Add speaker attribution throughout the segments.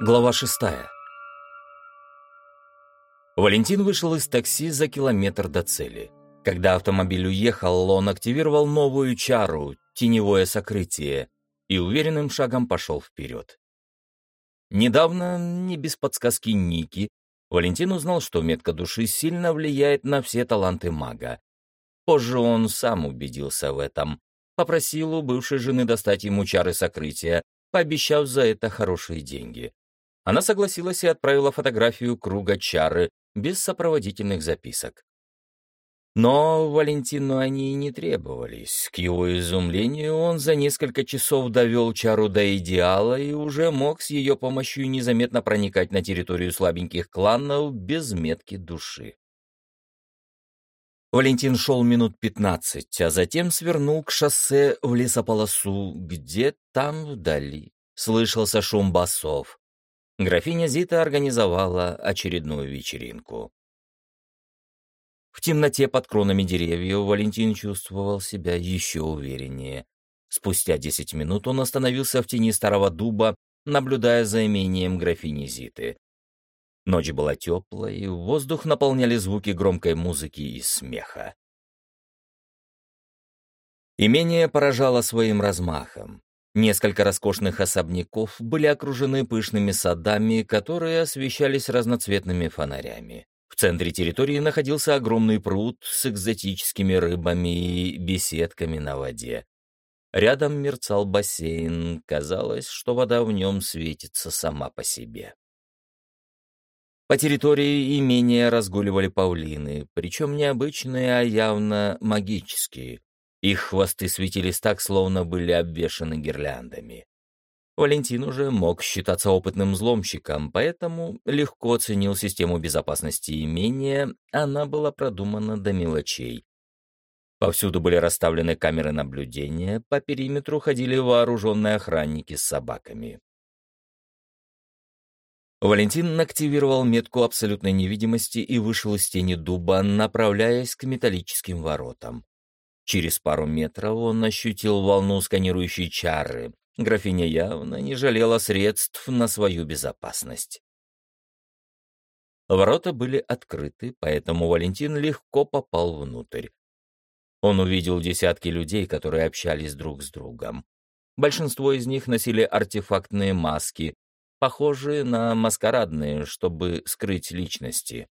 Speaker 1: Глава шестая. Валентин вышел из такси за километр до цели. Когда автомобиль уехал, он активировал новую чару «Теневое сокрытие» и уверенным шагом пошел вперед. Недавно, не без подсказки Ники, Валентин узнал, что метка души сильно влияет на все таланты мага. Позже он сам убедился в этом. Попросил у бывшей жены достать ему чары сокрытия, пообещав за это хорошие деньги. Она согласилась и отправила фотографию круга чары без сопроводительных записок. Но Валентину они и не требовались. К его изумлению, он за несколько часов довел чару до идеала и уже мог с ее помощью незаметно проникать на территорию слабеньких кланов без метки души. Валентин шел минут пятнадцать, а затем свернул к шоссе в лесополосу, где там вдали слышался шум басов. Графиня Зита организовала очередную вечеринку. В темноте под кронами деревьев Валентин чувствовал себя еще увереннее. Спустя десять минут он остановился в тени старого дуба, наблюдая за имением графини Зиты. Ночь была теплой, воздух наполняли звуки громкой музыки и смеха. Имение поражало своим размахом. Несколько роскошных особняков были окружены пышными садами, которые освещались разноцветными фонарями. В центре территории находился огромный пруд с экзотическими рыбами и беседками на воде. Рядом мерцал бассейн, казалось, что вода в нем светится сама по себе. По территории имения разгуливали павлины, причем не обычные, а явно магические. Их хвосты светились так, словно были обвешаны гирляндами. Валентин уже мог считаться опытным взломщиком, поэтому легко оценил систему безопасности имения, она была продумана до мелочей. Повсюду были расставлены камеры наблюдения, по периметру ходили вооруженные охранники с собаками. Валентин активировал метку абсолютной невидимости и вышел из тени дуба, направляясь к металлическим воротам. Через пару метров он ощутил волну сканирующей чары. Графиня явно не жалела средств на свою безопасность. Ворота были открыты, поэтому Валентин легко попал внутрь. Он увидел десятки людей, которые общались друг с другом. Большинство из них носили артефактные маски, похожие на маскарадные, чтобы скрыть личности.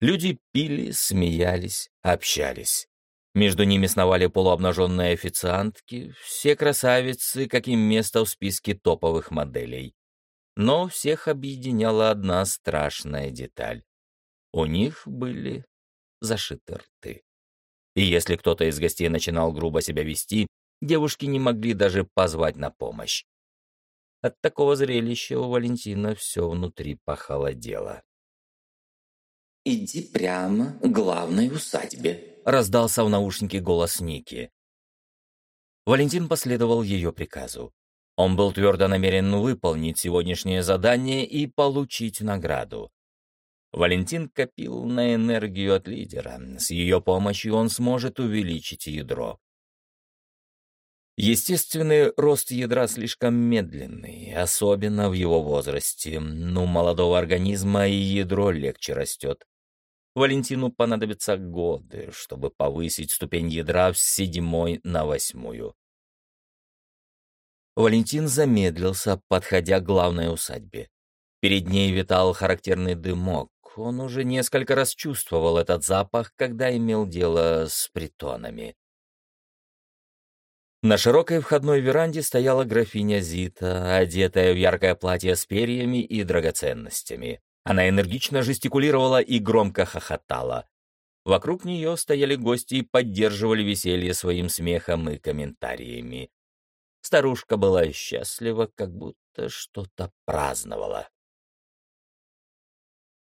Speaker 1: Люди пили, смеялись, общались. Между ними сновали полуобнаженные официантки, все красавицы, каким место в списке топовых моделей. Но всех объединяла одна страшная деталь. У них были зашиты рты. И если кто-то из гостей начинал грубо себя вести, девушки не могли даже позвать на помощь. От такого зрелища у Валентина все внутри похолодело.
Speaker 2: «Иди прямо к главной усадьбе»,
Speaker 1: раздался в наушнике голос Ники. Валентин последовал ее приказу. Он был твердо намерен выполнить сегодняшнее задание и получить награду. Валентин копил на энергию от лидера. С ее помощью он сможет увеличить ядро. Естественный рост ядра слишком медленный, особенно в его возрасте. Но у молодого организма и ядро легче растет. Валентину понадобятся годы, чтобы повысить ступень ядра с седьмой на восьмую. Валентин замедлился, подходя к главной усадьбе. Перед ней витал характерный дымок. Он уже несколько раз чувствовал этот запах, когда имел дело с притонами. На широкой входной веранде стояла графиня Зита, одетая в яркое платье с перьями и драгоценностями. Она энергично жестикулировала и громко хохотала. Вокруг нее стояли гости и поддерживали веселье своим смехом и комментариями. Старушка была счастлива, как будто что-то праздновала.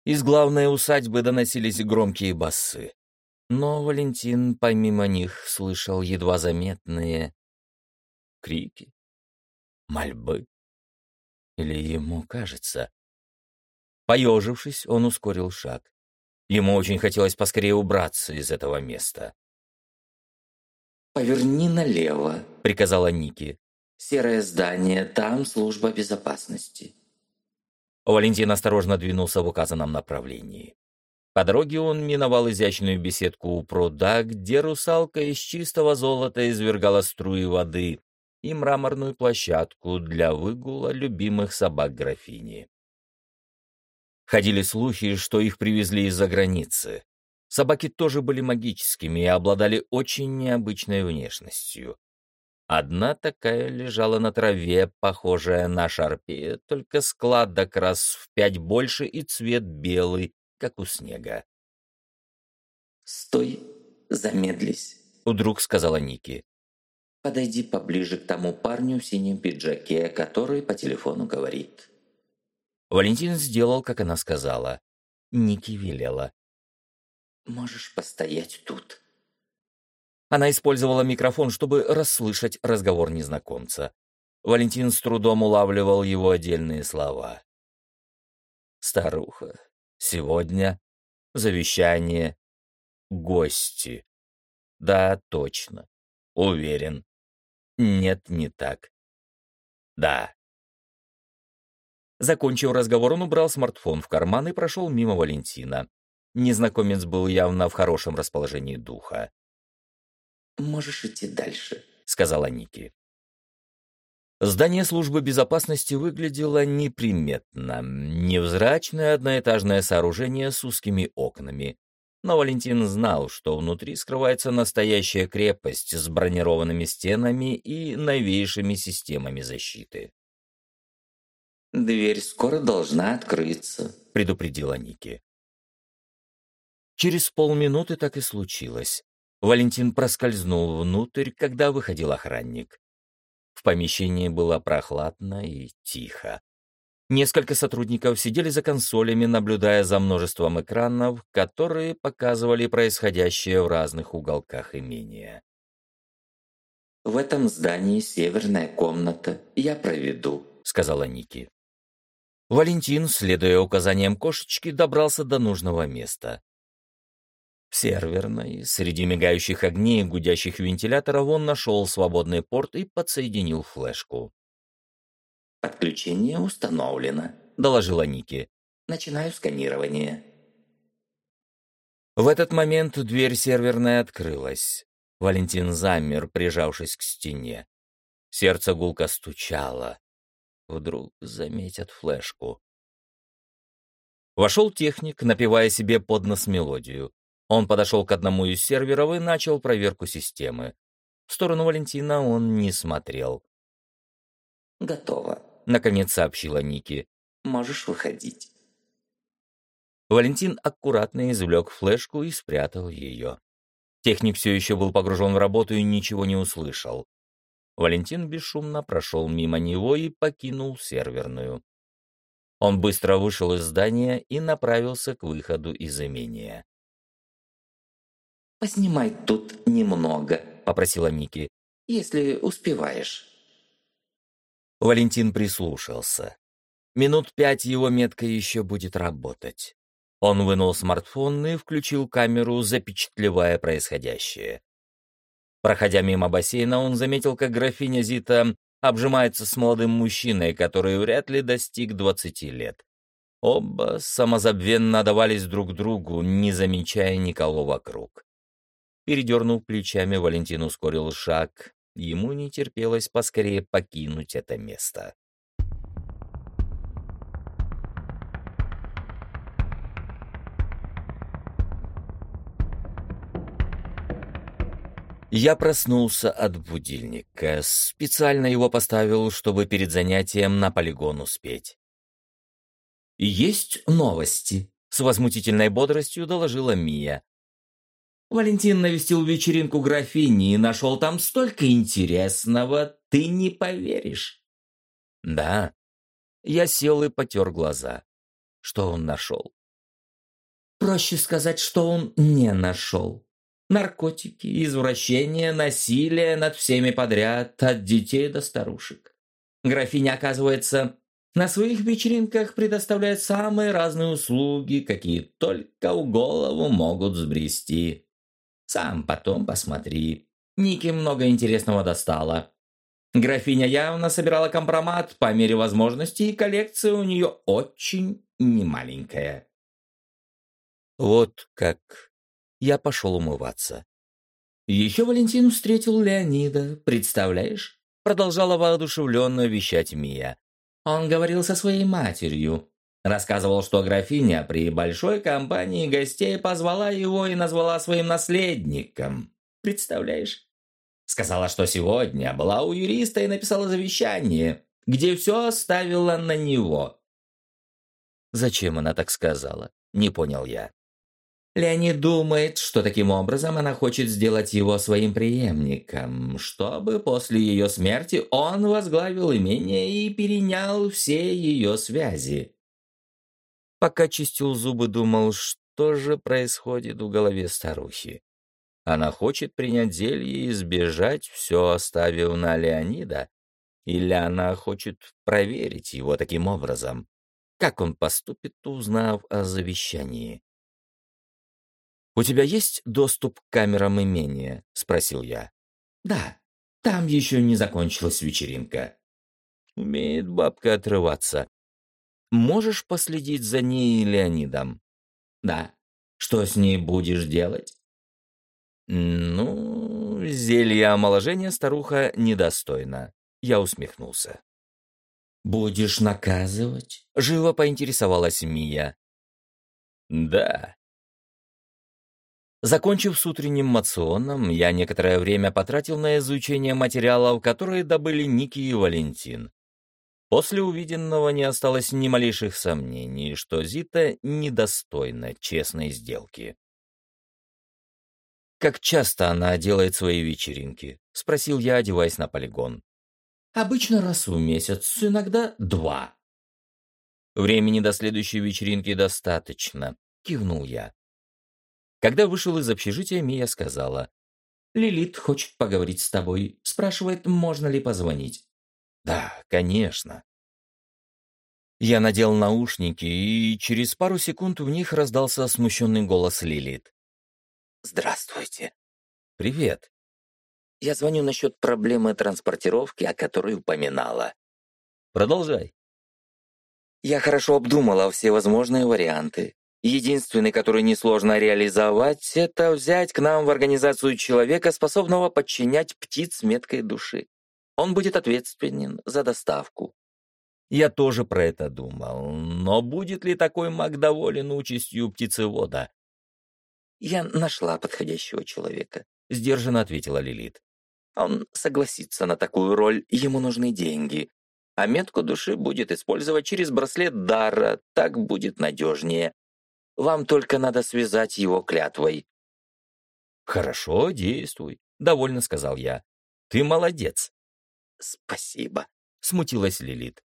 Speaker 1: Из главной усадьбы доносились громкие басы. Но Валентин помимо них слышал едва заметные крики, мольбы. Или ему кажется, Поежившись, он ускорил шаг. Ему очень хотелось поскорее убраться из этого места.
Speaker 2: «Поверни налево», —
Speaker 1: приказала Ники.
Speaker 2: «Серое здание, там служба безопасности».
Speaker 1: Валентин осторожно двинулся в указанном направлении. По дороге он миновал изящную беседку у пруда, где русалка из чистого золота извергала струи воды, и мраморную площадку для выгула любимых собак графини. Ходили слухи, что их привезли из-за границы. Собаки тоже были магическими и обладали очень необычной внешностью. Одна такая лежала на траве, похожая на шарпе, только складок раз в пять больше и цвет белый, как у снега.
Speaker 2: «Стой, замедлись», —
Speaker 1: вдруг сказала Ники.
Speaker 2: «Подойди поближе к тому парню в синем пиджаке, который по телефону говорит».
Speaker 1: Валентин сделал, как она сказала. Ники велела.
Speaker 2: «Можешь постоять тут».
Speaker 1: Она использовала микрофон, чтобы расслышать разговор незнакомца. Валентин с трудом улавливал его отдельные слова. «Старуха. Сегодня. Завещание. Гости. Да, точно. Уверен. Нет, не так. Да, Закончив разговор, он убрал смартфон в карман и прошел мимо Валентина. Незнакомец был явно в хорошем расположении духа.
Speaker 2: «Можешь идти дальше», —
Speaker 1: сказала Ники. Здание службы безопасности выглядело неприметно. Невзрачное одноэтажное сооружение с узкими окнами. Но Валентин знал, что внутри скрывается настоящая крепость с бронированными стенами и новейшими системами защиты.
Speaker 2: «Дверь скоро должна открыться», —
Speaker 1: предупредила Ники. Через полминуты так и случилось. Валентин проскользнул внутрь, когда выходил охранник. В помещении было прохладно и тихо. Несколько сотрудников сидели за консолями, наблюдая за множеством экранов, которые показывали происходящее в разных уголках имения.
Speaker 2: «В этом здании северная комната. Я проведу», — сказала Ники.
Speaker 1: Валентин, следуя указаниям кошечки, добрался до нужного места. В серверной, среди мигающих огней и гудящих вентиляторов, он нашел свободный порт и подсоединил флешку.
Speaker 2: «Подключение установлено», —
Speaker 1: доложила Ники.
Speaker 2: «Начинаю сканирование».
Speaker 1: В этот момент дверь серверной открылась. Валентин замер, прижавшись к стене. Сердце гулко стучало. Вдруг заметят флешку. Вошел техник, напевая себе под нос мелодию. Он подошел к одному из серверов и начал проверку системы. В сторону Валентина он не смотрел.
Speaker 2: «Готово», —
Speaker 1: наконец сообщила Ники.
Speaker 2: «Можешь выходить».
Speaker 1: Валентин аккуратно извлек флешку и спрятал ее. Техник все еще был погружен в работу и ничего не услышал. Валентин бесшумно прошел мимо него и покинул серверную. Он быстро вышел из здания и направился к выходу из имения.
Speaker 2: «Поснимай тут немного», —
Speaker 1: попросила Мики.
Speaker 2: «Если успеваешь».
Speaker 1: Валентин прислушался. Минут пять его метка еще будет работать. Он вынул смартфон и включил камеру, запечатлевая происходящее. Проходя мимо бассейна, он заметил, как графиня Зита обжимается с молодым мужчиной, который вряд ли достиг двадцати лет. Оба самозабвенно давались друг другу, не замечая никого вокруг. Передернув плечами, Валентин ускорил шаг. Ему не терпелось поскорее покинуть это место. Я проснулся от будильника, специально его поставил, чтобы перед занятием на полигон успеть. «Есть новости», — с возмутительной бодростью доложила Мия. «Валентин навестил вечеринку графини и нашел там столько интересного, ты не поверишь». «Да». Я сел и потер глаза. Что он нашел? «Проще сказать, что он не нашел», Наркотики, извращения, насилие над всеми подряд, от детей до старушек. Графиня, оказывается, на своих вечеринках предоставляет самые разные услуги, какие только в голову могут сбрести. Сам потом посмотри. Ники много интересного достала.
Speaker 2: Графиня явно собирала компромат по мере возможности, и коллекция у нее очень немаленькая.
Speaker 1: Вот как. Я пошел умываться.
Speaker 2: Еще Валентин встретил Леонида, представляешь? Продолжала воодушевленно вещать Мия. Он говорил со своей матерью. Рассказывал, что графиня при большой компании гостей позвала его и назвала своим наследником. Представляешь? Сказала, что сегодня была у юриста и написала завещание, где все оставила на него.
Speaker 1: Зачем она так сказала? Не понял я.
Speaker 2: Леонид думает, что таким образом она хочет сделать его своим преемником, чтобы после ее смерти он возглавил имение и перенял все ее связи.
Speaker 1: Пока чистил зубы, думал, что же происходит в голове старухи. Она хочет принять зелье и сбежать, все оставив на Леонида? Или она хочет проверить его таким образом? Как он поступит, узнав о завещании? «У тебя есть доступ к камерам имения?» — спросил я.
Speaker 2: «Да, там еще не закончилась вечеринка».
Speaker 1: Умеет бабка отрываться. Можешь последить за ней и Леонидом?
Speaker 2: Да. Что с ней будешь делать?
Speaker 1: «Ну, зелье омоложения старуха недостойна», — я усмехнулся.
Speaker 2: «Будешь наказывать?» — живо поинтересовалась Мия.
Speaker 1: «Да». Закончив с утренним мационом, я некоторое время потратил на изучение материалов, которые добыли Ники и Валентин. После увиденного не осталось ни малейших сомнений, что Зита недостойна честной сделки. «Как часто она делает свои вечеринки?» — спросил я, одеваясь на полигон.
Speaker 2: «Обычно раз в месяц, иногда два».
Speaker 1: «Времени до следующей вечеринки достаточно», — кивнул я. Когда вышел из общежития, Мия сказала.
Speaker 2: «Лилит хочет поговорить с тобой. Спрашивает, можно ли позвонить».
Speaker 1: «Да, конечно». Я надел наушники, и через пару секунд в них раздался смущенный голос Лилит.
Speaker 3: «Здравствуйте».
Speaker 1: «Привет».
Speaker 3: «Я звоню насчет проблемы транспортировки, о которой упоминала».
Speaker 1: «Продолжай».
Speaker 3: «Я хорошо обдумала все возможные варианты. Единственный, который несложно реализовать, это взять к нам в организацию человека, способного подчинять птиц меткой души. Он будет ответственен за доставку».
Speaker 1: Я тоже про это думал, но будет ли такой маг доволен участью птицевода?
Speaker 3: «Я нашла подходящего человека», —
Speaker 1: сдержанно ответила Лилит.
Speaker 3: «Он согласится на такую роль, ему нужны деньги. А метку души будет использовать через браслет дара, так будет надежнее. Вам только надо связать его клятвой».
Speaker 1: «Хорошо, действуй», — довольно сказал я. «Ты молодец».
Speaker 3: «Спасибо», —
Speaker 1: смутилась Лилит.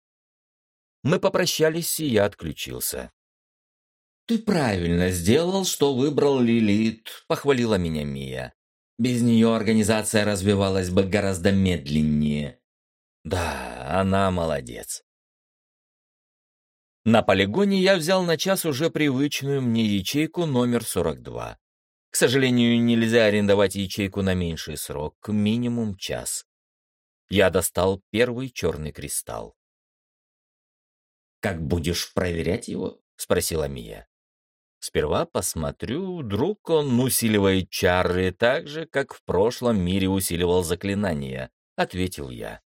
Speaker 1: Мы попрощались, и я отключился.
Speaker 2: «Ты правильно сделал, что выбрал Лилит», — похвалила меня Мия. «Без нее организация развивалась бы гораздо медленнее».
Speaker 1: «Да, она молодец». На полигоне я взял на час уже привычную мне ячейку номер 42. К сожалению, нельзя арендовать ячейку на меньший срок, минимум час. Я достал первый черный кристалл.
Speaker 2: «Как будешь проверять его?» — спросила Мия.
Speaker 1: Сперва посмотрю, вдруг он усиливает чары так же, как в прошлом мире усиливал заклинания, ответил я.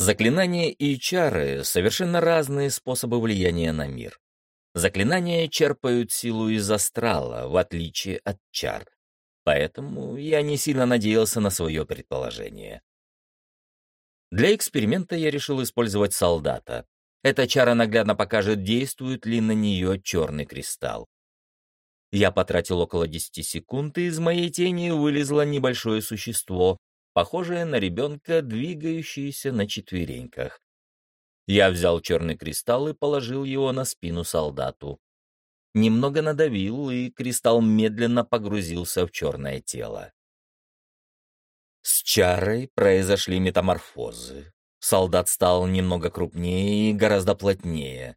Speaker 1: Заклинания и чары — совершенно разные способы влияния на мир. Заклинания черпают силу из астрала, в отличие от чар. Поэтому я не сильно надеялся на свое предположение. Для эксперимента я решил использовать солдата, эта чара наглядно покажет, действует ли на нее черный кристалл. Я потратил около 10 секунд, и из моей тени вылезло небольшое существо, похожее на ребенка, двигающееся на четвереньках. Я взял черный кристалл и положил его на спину солдату. Немного надавил, и кристалл медленно погрузился в черное тело. С чарой произошли метаморфозы. Солдат стал немного крупнее и гораздо плотнее.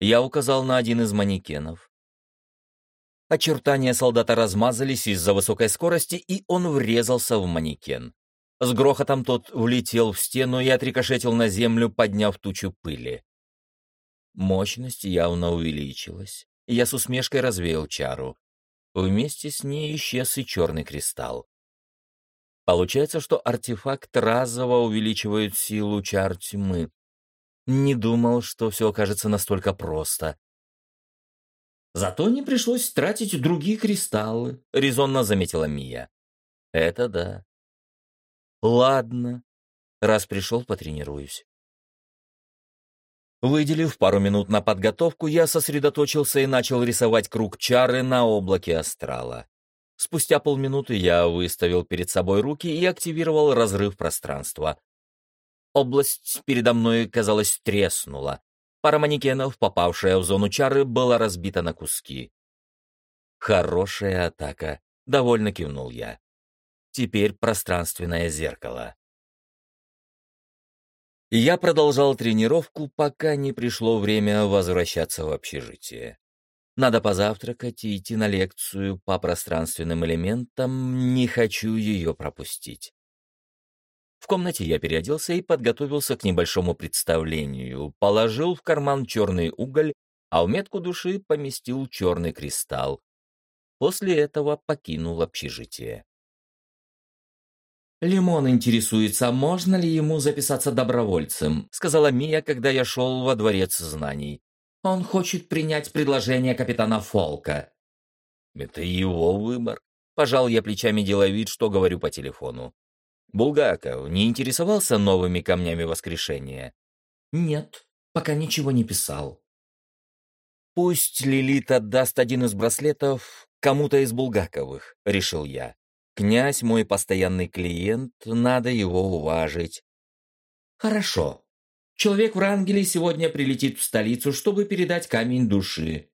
Speaker 1: Я указал на один из манекенов. Очертания солдата размазались из-за высокой скорости, и он врезался в манекен. С грохотом тот влетел в стену и отрикошетил на землю, подняв тучу пыли. Мощность явно увеличилась, и я с усмешкой развеял чару. Вместе с ней исчез и черный кристалл. Получается, что артефакт разово увеличивает силу чар тьмы. Не думал, что все окажется настолько просто.
Speaker 2: Зато не пришлось тратить другие кристаллы, — резонно заметила Мия.
Speaker 1: Это да. Ладно. Раз пришел, потренируюсь. Выделив пару минут на подготовку, я сосредоточился и начал рисовать круг чары на облаке астрала. Спустя полминуты я выставил перед собой руки и активировал разрыв пространства. Область передо мной, казалось, треснула. Пара манекенов, попавшая в зону чары, была разбита на куски. «Хорошая атака», — довольно кивнул я. «Теперь пространственное зеркало». Я продолжал тренировку, пока не пришло время возвращаться в общежитие. Надо позавтракать и идти на лекцию по пространственным элементам, не хочу ее пропустить. В комнате я переоделся и подготовился к небольшому представлению, положил в карман черный уголь, а в метку души поместил черный кристалл. После этого покинул общежитие.
Speaker 2: «Лимон интересуется, можно ли ему записаться добровольцем», сказала Мия, когда я шел во дворец знаний. «Он хочет принять предложение капитана Фолка».
Speaker 1: «Это его выбор», — пожал я плечами, делая вид, что говорю по телефону. Булгаков не интересовался новыми камнями воскрешения?
Speaker 2: Нет, пока ничего не писал.
Speaker 1: Пусть Лилит отдаст один из браслетов кому-то из Булгаковых, решил я. Князь мой постоянный клиент, надо его уважить.
Speaker 2: Хорошо. Человек в Рангеле сегодня прилетит в столицу, чтобы передать камень души.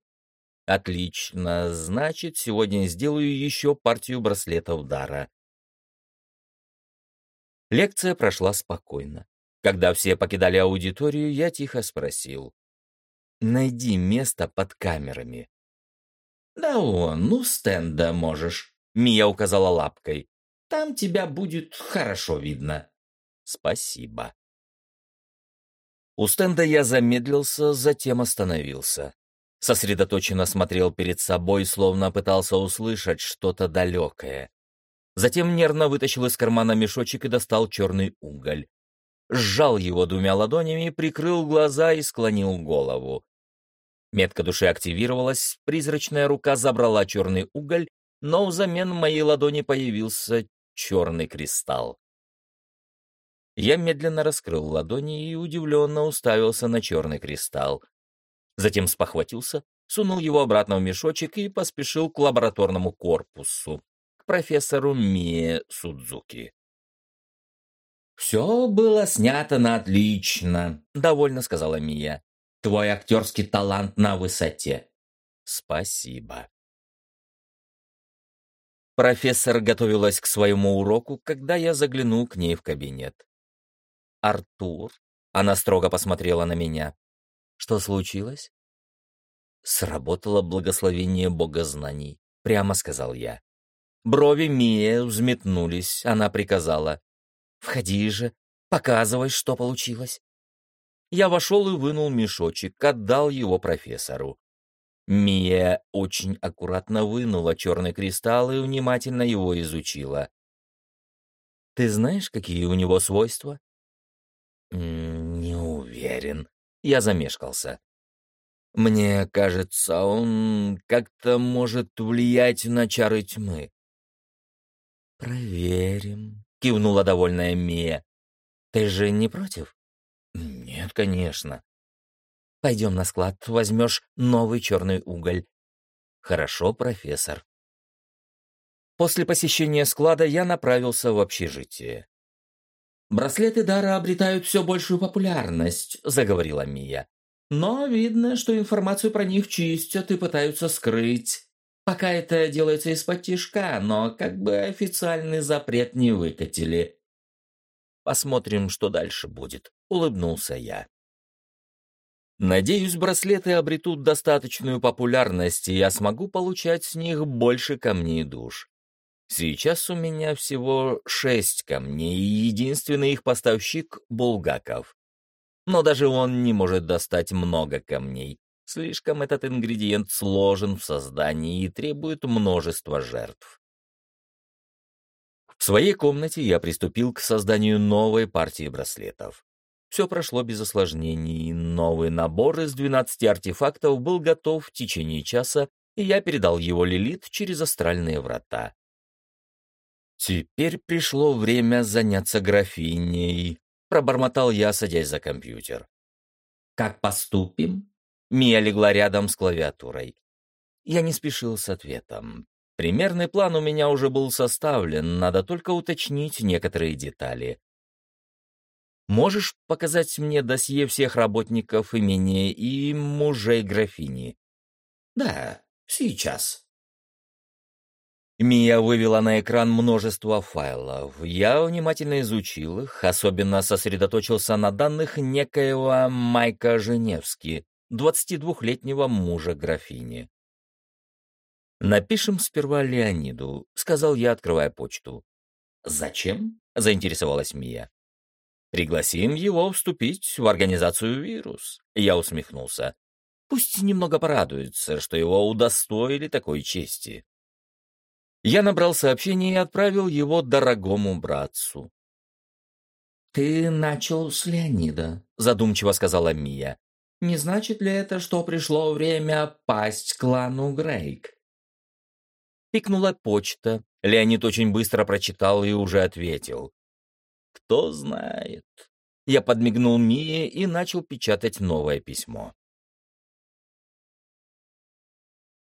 Speaker 1: Отлично, значит, сегодня сделаю еще партию браслетов дара. Лекция прошла спокойно. Когда все покидали аудиторию, я тихо спросил. «Найди место под камерами».
Speaker 2: «Да он, ну, стенда можешь», — Мия указала лапкой. «Там тебя будет хорошо видно».
Speaker 1: «Спасибо». У стенда я замедлился, затем остановился. Сосредоточенно смотрел перед собой, словно пытался услышать что-то далекое. Затем нервно вытащил из кармана мешочек и достал черный уголь. Сжал его двумя ладонями, прикрыл глаза и склонил голову. Метка души активировалась, призрачная рука забрала черный уголь, но взамен моей ладони появился черный кристалл. Я медленно раскрыл ладони и удивленно уставился на черный кристалл. Затем спохватился, сунул его обратно в мешочек и поспешил к лабораторному корпусу профессору Мие Судзуки.
Speaker 2: «Все было снято на отлично», — довольно сказала Мия. «Твой актерский талант на высоте».
Speaker 1: «Спасибо». Профессор готовилась к своему уроку, когда я заглянул к ней в кабинет. «Артур?» — она строго посмотрела на меня. «Что случилось?» «Сработало благословение бога знаний», — прямо сказал я. Брови Мии взметнулись, она приказала. «Входи же, показывай, что получилось». Я вошел и вынул мешочек, отдал его профессору. Мия очень аккуратно вынула черный кристалл и внимательно его изучила. «Ты знаешь, какие у него свойства?» «Не уверен». Я замешкался. «Мне кажется, он как-то может влиять на чары тьмы.
Speaker 2: «Проверим», — кивнула довольная Мия. «Ты же не против?»
Speaker 1: «Нет, конечно».
Speaker 2: «Пойдем на склад, возьмешь новый черный уголь».
Speaker 1: «Хорошо, профессор». После посещения склада я направился в общежитие.
Speaker 2: «Браслеты Дара обретают все большую популярность», — заговорила Мия. «Но видно, что информацию про них чистят и пытаются скрыть. Пока это делается из-под тишка, но как бы официальный запрет не выкатили.
Speaker 1: Посмотрим, что дальше будет, улыбнулся я. Надеюсь, браслеты обретут достаточную популярность, и я смогу получать с них больше камней душ. Сейчас у меня всего шесть камней, и единственный их поставщик — Булгаков. Но даже он не может достать много камней. Слишком этот ингредиент сложен в создании и требует множества жертв. В своей комнате я приступил к созданию новой партии браслетов. Все прошло без осложнений, новый набор из 12 артефактов был готов в течение часа, и я передал его Лилит через астральные врата. Теперь пришло время заняться графиней, пробормотал я, садясь за компьютер.
Speaker 2: «Как поступим?»
Speaker 1: Мия легла рядом с клавиатурой. Я не спешил с ответом. Примерный план у меня уже был составлен, надо только уточнить некоторые детали. Можешь показать мне досье всех работников имения и мужей графини?
Speaker 2: Да, сейчас.
Speaker 1: Мия вывела на экран множество файлов. Я внимательно изучил их, особенно сосредоточился на данных некоего Майка Женевски, 22-летнего мужа графини. «Напишем сперва Леониду», — сказал я, открывая почту.
Speaker 2: «Зачем?»
Speaker 1: — заинтересовалась Мия. «Пригласим его вступить в организацию «Вирус», — я усмехнулся. «Пусть немного порадуется, что его удостоили такой чести». Я набрал сообщение и отправил его дорогому братцу.
Speaker 2: «Ты начал с Леонида», —
Speaker 1: задумчиво сказала Мия.
Speaker 2: «Не значит ли это, что пришло время пасть клану Грейк?»
Speaker 1: Пикнула почта. Леонид очень быстро прочитал и уже ответил. «Кто знает». Я подмигнул Мие и начал печатать новое письмо.